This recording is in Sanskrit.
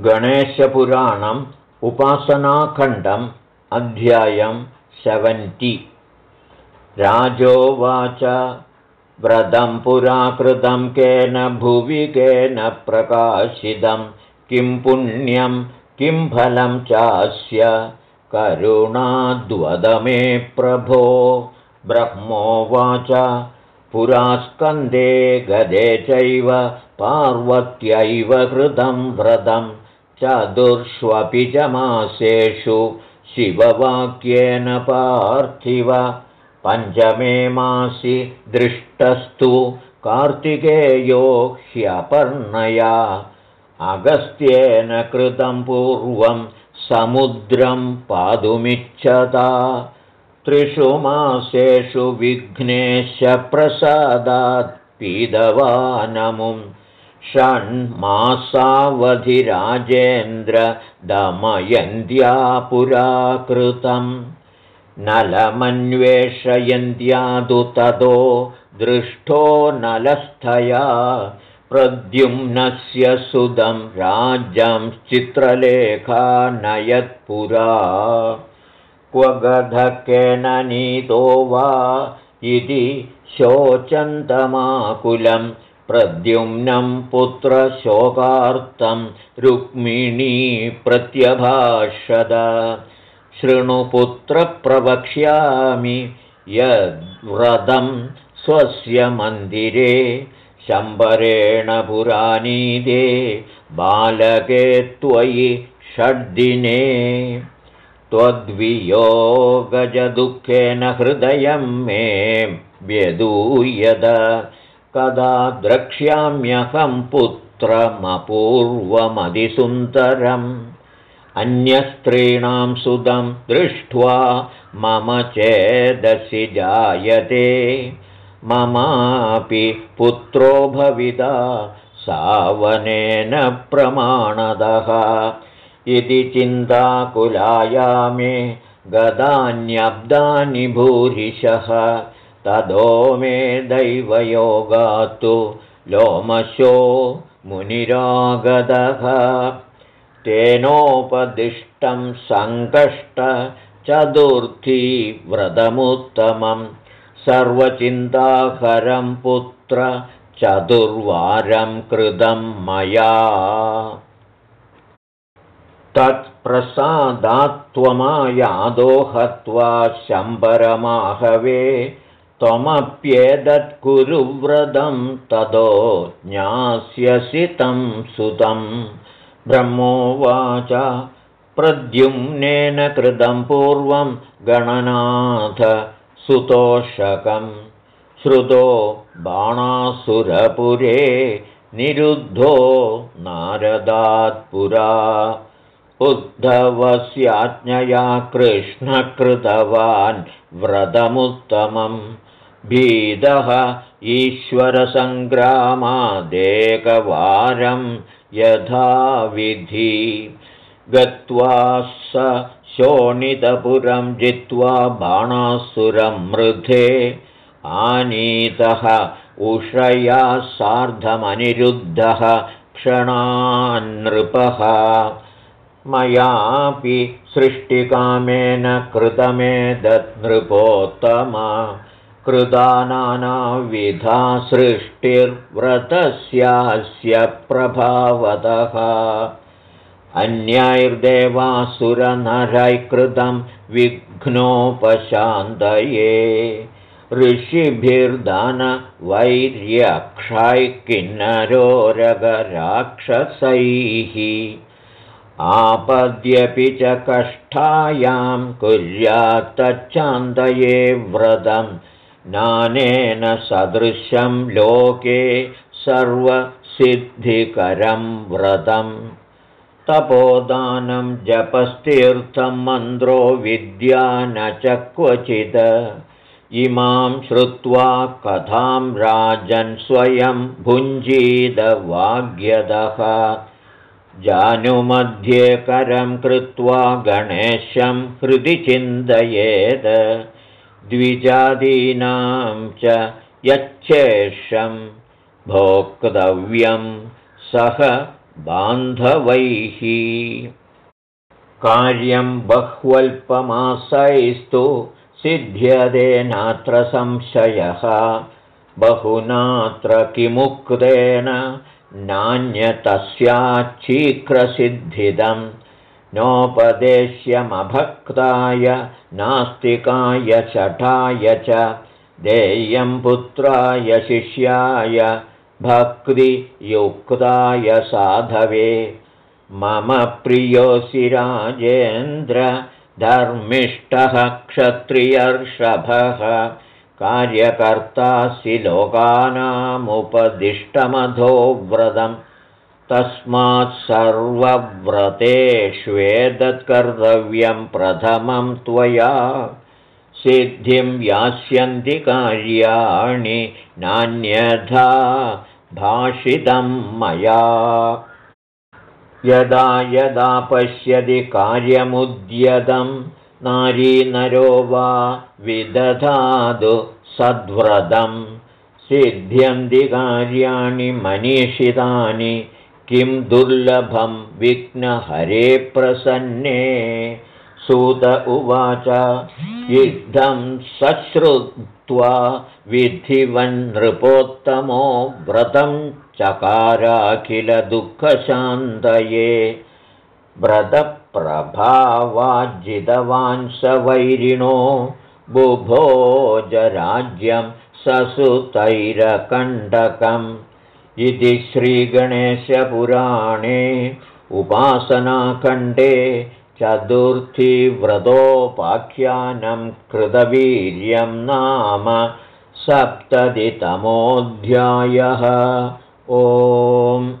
गणेशपुराणम् उपासनाखण्डम् अध्यायं सेवेण्टि राजोवाच व्रतं पुराकृतं केन भुवि केन प्रकाशितं किं पुण्यं किं फलं चास्य करुणाद्वदमे प्रभो। ब्रह्मोवाच पुरास्कन्दे गदे चैव पार्वत्यैव कृतं व्रतम् चतुर्ष्वपि च मासेषु शिववाक्येन पार्थिव पञ्चमे मासि दृष्टस्तु कार्तिकेयो ह्यपर्णया अगस्त्येन कृतं पूर्वं समुद्रं पातुमिच्छता त्रिषु मासेषु विघ्नेशप्रसादात् पीदवानमुम् षण्मासावधिराजेन्द्रदमयन्त्या पुराकृतम् नलमन्वेषयन्त्यादु ततो दृष्टो नलस्थया। प्रद्युम्नस्य सुदं राज्यं चित्रलेखा नयत्पुरा। क्व गधकेन नीतो वा इति शोचन्तमाकुलम् प्रद्युम्नं पुत्रशोकार्तं रुक्मिणी प्रत्यभाषद। शृणुपुत्रप्रवक्ष्यामि यद्व्रतं स्वस्य मन्दिरे शम्बरेण पुरानीदे बालके त्वयि षड्दिने। त्वद्वियोगजदुःखेन हृदयं मे व्यदूयद कदा द्रक्ष्याम्यहं पुत्रमपूर्वमधिसुन्दरम् अन्यस्त्रीणां सुदं दृष्ट्वा मम चेदसि जायते। ममापि पुत्रो भविता सावनेन प्रमाणदः। इति चिन्ताकुलाया मे गदान्यब्दानि भूरिशः तदो मे दैवयोगात्तु लोमशो मुनिरागदः। तेनोपदिष्टं सङ्कष्टचतुर्थी व्रतमुत्तमं। सर्वचिन्ताकरं पुत्र चतुर्वारं कृतं मया। तत्प्रसादात्त्वमायादो हत्वा शम्बरमाहवे त्वमप्येदत्कुरुव्रतं ततो ज्ञास्यसि तं सुतं। ब्रह्मोवाच प्रद्युम्नेन कृतं पूर्वं गणनाथ सुतोषकं। श्रुतो बाणासुरपुरे निरुद्धो नारदात्पुरा। उद्धवस्याज्ञया कृष्णकृतवान् व्रतमुत्तमम् भीदः ईश्वरसङ्ग्रामादेकवारं यथाविधि गत्वा स शोणितपुरं जित्वा बाणासुरं मृधे आनीतः उषया सार्धमनिरुद्धः क्षणान्नृपः। मयापि सृष्टिकामेन कृतमेदनृपोत्तमा कृता नानाविधा सृष्टिर्व्रतस्यास्य प्रभावतः। अन्यैर्देवासुरनरैः कृतं विघ्नोपशान्तये। ऋषिभिर्धनवैर्यक्षैः किन्नरोरगराक्षसैः आपद्यपि च कष्टायां कुर्यात्तच्चान्दये व्रतम् नानेन सदृशं लोके सर्वसिद्धिकरं व्रतं तपोदानं जपस्तीर्थं मन्द्रो विद्या न च क्वचित् इमां श्रुत्वा कथां राजन् स्वयं भुञ्जीदवाग्यदः जानुमध्ये करं कृत्वा गणेशं हृदि चिन्तयेत् द्विजादीनां च यच्छेषं भोक्तव्यं सह बान्धवैः। कार्यं बह्वल्पमासैस्तु सिद्ध्यते नात्र संशयः। बहुनात्र किमुक्तेन नान्यतस्याच्छीघ्रसिद्धिदम् नोपदेश्यमभक्ताय नास्तिकाय शठाय च देयं पुत्राय शिष्याय भक्तियुक्ताय साधवे। मम प्रियोऽसि राजेन्द्र धर्मिष्ठः क्षत्रियर्षभः कार्यकर्तासि लोकानामुपदिष्टमधो व्रतम् तस्मात् सर्वव्रतेष्वेदत्कर्तव्यं प्रथमं त्वया सिद्धिं यास्यन्ति कार्याणि नान्यथा भाषितं मया। यदा यदा पश्यति कार्यमुद्यतं नारीनरो वा विदधातु सद्व्रतं। सिद्ध्यन्ति कार्याणि मनीषितानि किं दुर्लभं विघ्नहरे प्रसन्ने? सुत उवाच युद्धं सश्रुत्वा विधिवन्नृपोत्तमो व्रतं चकाराखिलदुःखशान्तये। व्रतप्रभावाज्जितवान् स वैरिणो बुभोजराज्यं ससुतैरकण्डकम् इति श्रीगणेशपुराणे उपासनाखण्डे चतुर्थीव्रतोपाख्यानं कृतवीर्यं नाम सप्ततितमोऽध्यायः। ओम्